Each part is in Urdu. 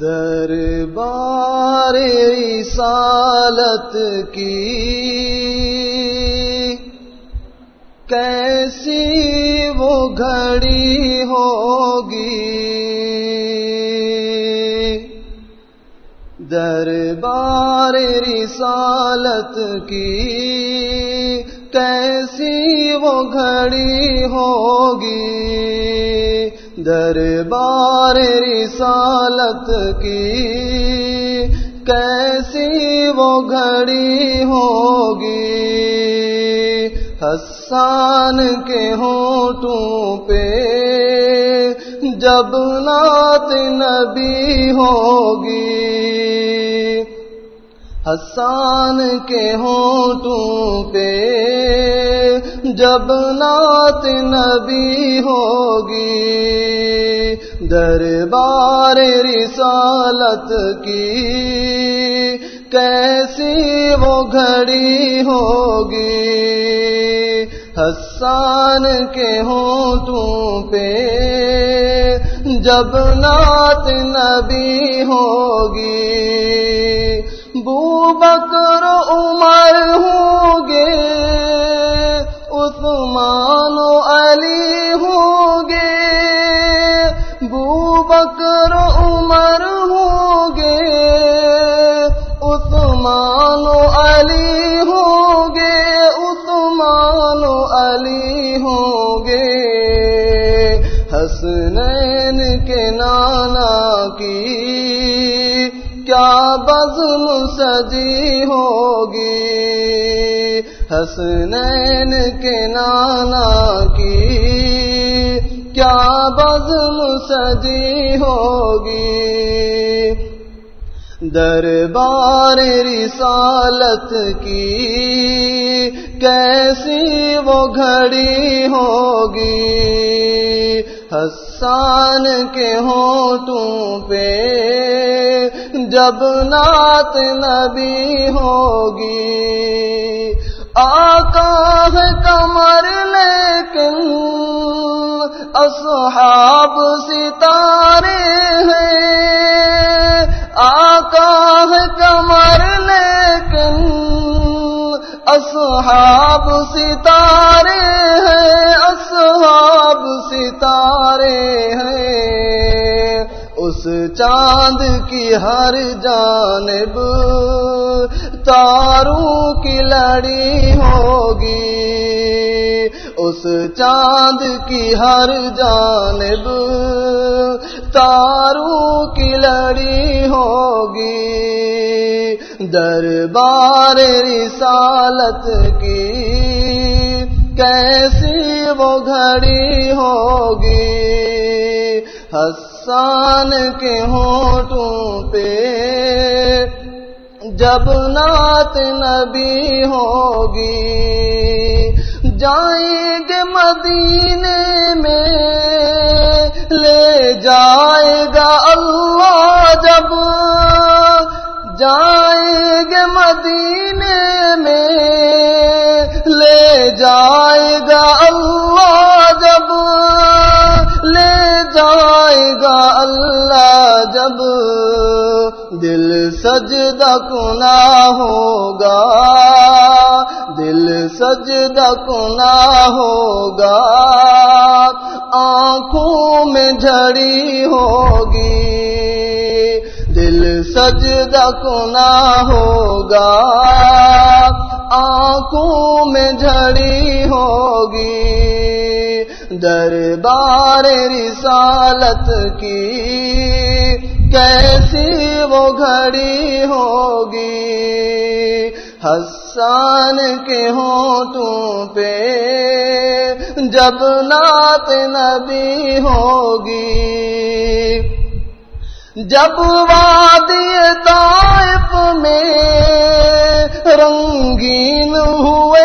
دربار رسالت کی کیسی وہ گھڑی ہوگی؟ دربار رسالت کی کیسی وہ گھڑی ہوگی؟ دربار رسالت کی، کیسی وہ گھڑی ہوگی؟ حسان کے ہونٹوں پہ جب نات نبی ہوگی حسان کے ہونٹوں پہ جب نات نبی ہوگی، دربار رسالت کی کیسی وہ گھڑی ہوگی؟ حسان کے ہونٹوں پہ جب نات نبی ہوگی بو بکر عمر ہوں گے، عثمان و علی ہوں گے بو بکر عمر ہوں گے، عثمان و علی ہوں گے، عثمان و علی ہوں گے۔ حسنین کے نانا کی کیا بزم سجی ہوگی؟ حسنین کے نانا کی کیا بزم سجی ہوگی؟ دربار رسالت کی کیسی وہ گھڑی ہوگی؟ حسان کے ہونٹوں پہ جب نات نبی ہوگی۔ آقا ہے کمر لیکن اصحاب ستارے ستارے ہیں۔ اس چاند کی ہر جانب تاروں کی لڑی ہوگی۔ اس چاند کی ہر جانب تاروں کی لڑی ہوگی۔ دربار رسالت کی کیسی وہ گھڑی ہوگی۔ حسان کے ہونٹوں پہ جب نات نبی ہوگی۔ جائیں گے مدینے میں، لے جائے گا اللہ جب۔ جائیں گے مدینے میں، لے جائے گا اللہ جائے گا اللہ جب دل سجدہ کنا ہوگا دل سجدہ کنا ہوگا آنکھوں میں جھڑی ہوگی دل سجدہ کنا ہوگا آنکھوں میں جھڑی ہوگی دربار رسالت کی، کیسی وہ گھڑی ہوگی؟ حسان کے ہونٹوں پہ جب نات نبی ہوگی، جب وادی طائف میں رنگین ہوئے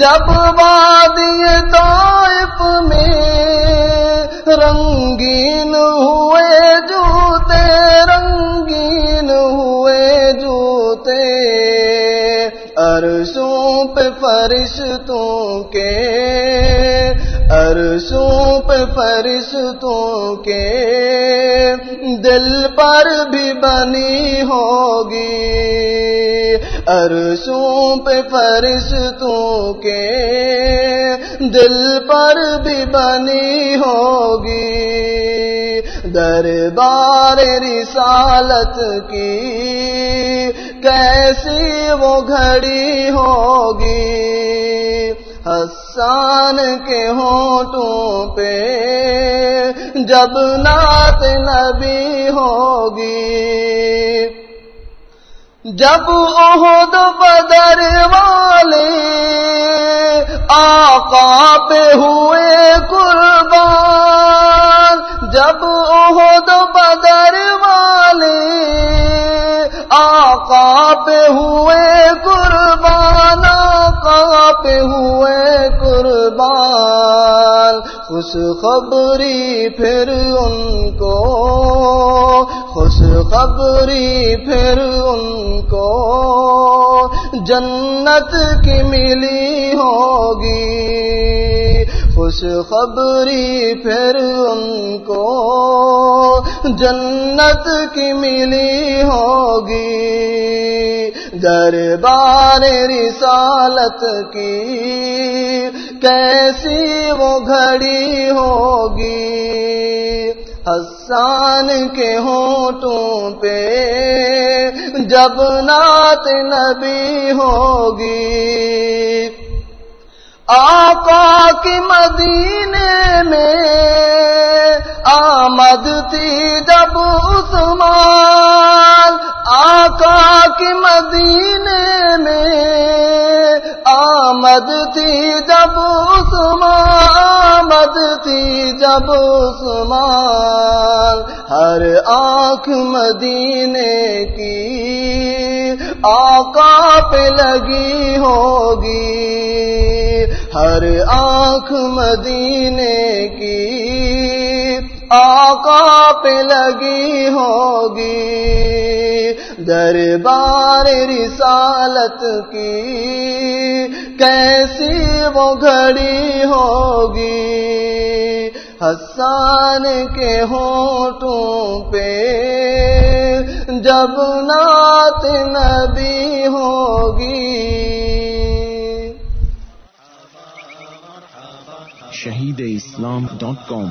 جب وادی طائف میں رنگین ہوئے جوتے، رنگین ہوئے جوتے، عرشوں پہ فرشتوں کے، عرشوں پہ فرشتوں کے، دل پر بھی بنی ہوگی۔ عرشوں پہ فرشتوں کے دل پر بھی بنی ہوگی۔ دربار رسالت کی کیسی وہ گھڑی ہوگی؟ حسان کے ہونٹوں پہ جب نات نبی ہوگی۔ جب عہد بدر والے آقا پہ ہوئے قربان، جب عہد بدر والے آقا پہ ہوئے قربان، آقا پہ ہوئے قربان خوش خبری پھر ان کو، خوش خبری پھر ان کو۔ جنت کی ملی ہوگی، خوش خبری پھر ان کو۔ جنت کی ملی ہوگی۔ دربار رسالت کی، کیسی وہ گھڑی ہوگی؟ حسان کے ہونٹوں پہ جب نات نبی ہوگی۔ آقا کی مدینے میں آمد تھی جب عثمان آقا کی مدینے میں آمد تھی جب عثمان، آمد تھی جب عثمان۔ ہر آنکھ مدینے کی آقا پہ لگی ہوگی۔ ہر آنکھ مدینے کی آقا پہ لگی ہوگی۔ دربار رسالت کی کیسی وہ گھڑی ہوگی۔ حسان کے ہونٹوں پہ جب نات نبی ہوگی۔ شہید اسلام ڈاٹ کام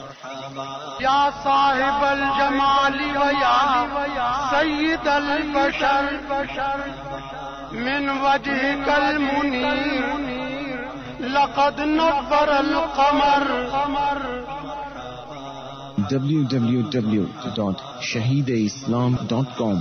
یا صاحب الجمال ویا سید البشر من وجه کل منیر لقد نبر القمر. www.shahideislam.com